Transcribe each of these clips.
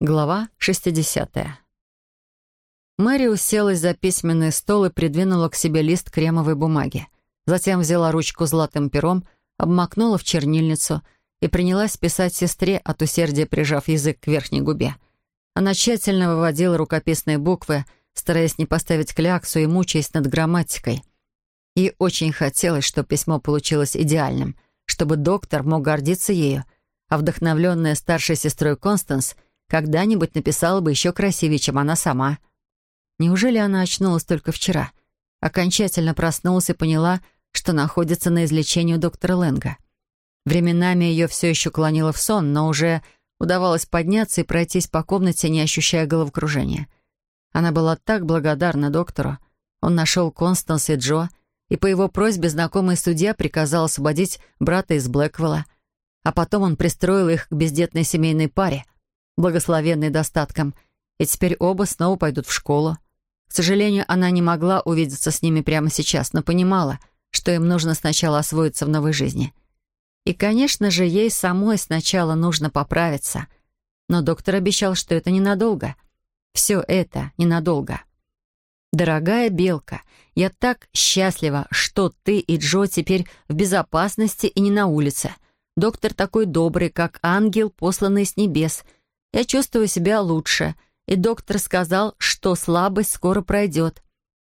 Глава 60. Мэри уселась за письменный стол и придвинула к себе лист кремовой бумаги. Затем взяла ручку золотым пером, обмакнула в чернильницу и принялась писать сестре, от усердия прижав язык к верхней губе. Она тщательно выводила рукописные буквы, стараясь не поставить кляксу и мучаясь над грамматикой. Ей очень хотелось, чтобы письмо получилось идеальным, чтобы доктор мог гордиться ею, а вдохновленная старшей сестрой Констанс — когда-нибудь написала бы еще красивее, чем она сама. Неужели она очнулась только вчера? Окончательно проснулась и поняла, что находится на излечении у доктора Лэнга. Временами ее все еще клонило в сон, но уже удавалось подняться и пройтись по комнате, не ощущая головокружения. Она была так благодарна доктору. Он нашел Констанс и Джо, и по его просьбе знакомый судья приказал освободить брата из Блэквелла. А потом он пристроил их к бездетной семейной паре — благословенный достатком, и теперь оба снова пойдут в школу. К сожалению, она не могла увидеться с ними прямо сейчас, но понимала, что им нужно сначала освоиться в новой жизни. И, конечно же, ей самой сначала нужно поправиться. Но доктор обещал, что это ненадолго. Все это ненадолго. «Дорогая Белка, я так счастлива, что ты и Джо теперь в безопасности и не на улице. Доктор такой добрый, как ангел, посланный с небес — я чувствую себя лучше, и доктор сказал, что слабость скоро пройдет.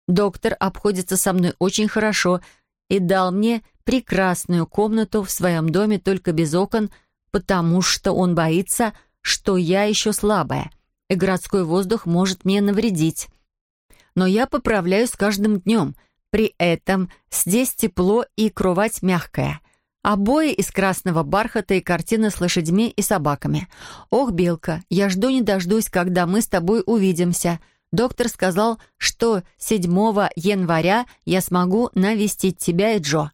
Доктор обходится со мной очень хорошо и дал мне прекрасную комнату в своем доме только без окон, потому что он боится, что я еще слабая, и городской воздух может мне навредить. Но я поправляюсь каждым днем. При этом здесь тепло и кровать мягкая — Обои из красного бархата и картины с лошадьми и собаками. «Ох, Белка, я жду не дождусь, когда мы с тобой увидимся. Доктор сказал, что 7 января я смогу навестить тебя и Джо.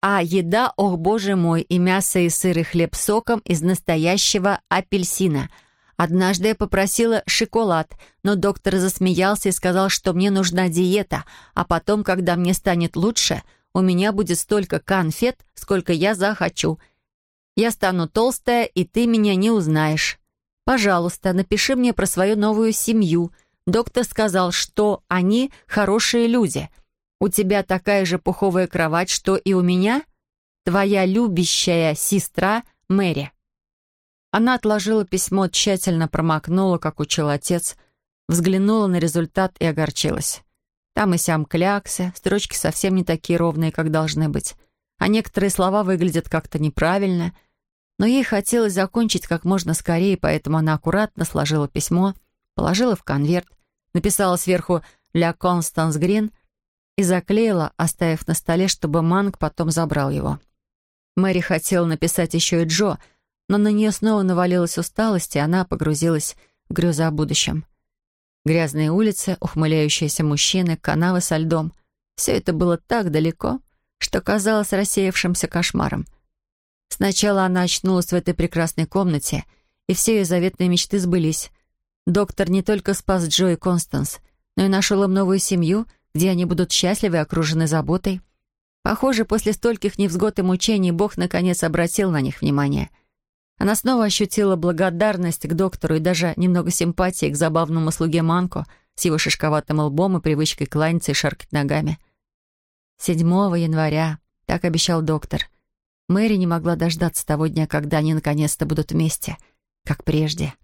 А еда, ох, боже мой, и мясо, и сыр, и хлеб соком из настоящего апельсина. Однажды я попросила шоколад, но доктор засмеялся и сказал, что мне нужна диета, а потом, когда мне станет лучше – у меня будет столько конфет, сколько я захочу. Я стану толстая, и ты меня не узнаешь. Пожалуйста, напиши мне про свою новую семью. Доктор сказал, что они хорошие люди. У тебя такая же пуховая кровать, что и у меня? Твоя любящая сестра Мэри». Она отложила письмо, тщательно промокнула, как учил отец, взглянула на результат и огорчилась. Там и сям кляксы, строчки совсем не такие ровные, как должны быть. А некоторые слова выглядят как-то неправильно. Но ей хотелось закончить как можно скорее, поэтому она аккуратно сложила письмо, положила в конверт, написала сверху «Для Констанс Грин» и заклеила, оставив на столе, чтобы Манг потом забрал его. Мэри хотела написать еще и Джо, но на нее снова навалилась усталость, и она погрузилась в грезы о будущем. Грязные улицы, ухмыляющиеся мужчины, канавы со льдом. Все это было так далеко, что казалось рассеявшимся кошмаром. Сначала она очнулась в этой прекрасной комнате, и все ее заветные мечты сбылись. Доктор не только спас Джо и Констанс, но и нашел им новую семью, где они будут счастливы и окружены заботой. Похоже, после стольких невзгод и мучений Бог наконец обратил на них внимание — она снова ощутила благодарность к доктору и даже немного симпатии к забавному слуге Манко с его шишковатым лбом и привычкой кланяться и шаркать ногами. 7 января, так обещал доктор. Мэри не могла дождаться того дня, когда они наконец-то будут вместе, как прежде.